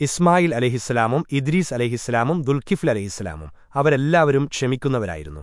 ഇസ്മായിൽ അലഹിസ്സലാമും ഇദ്രീസ് അലഹിസ്സലാമും ദുൽഖിഫ്ൽ അലഹിസ്സലാമും അവരെല്ലാവരും ക്ഷമിക്കുന്നവരായിരുന്നു.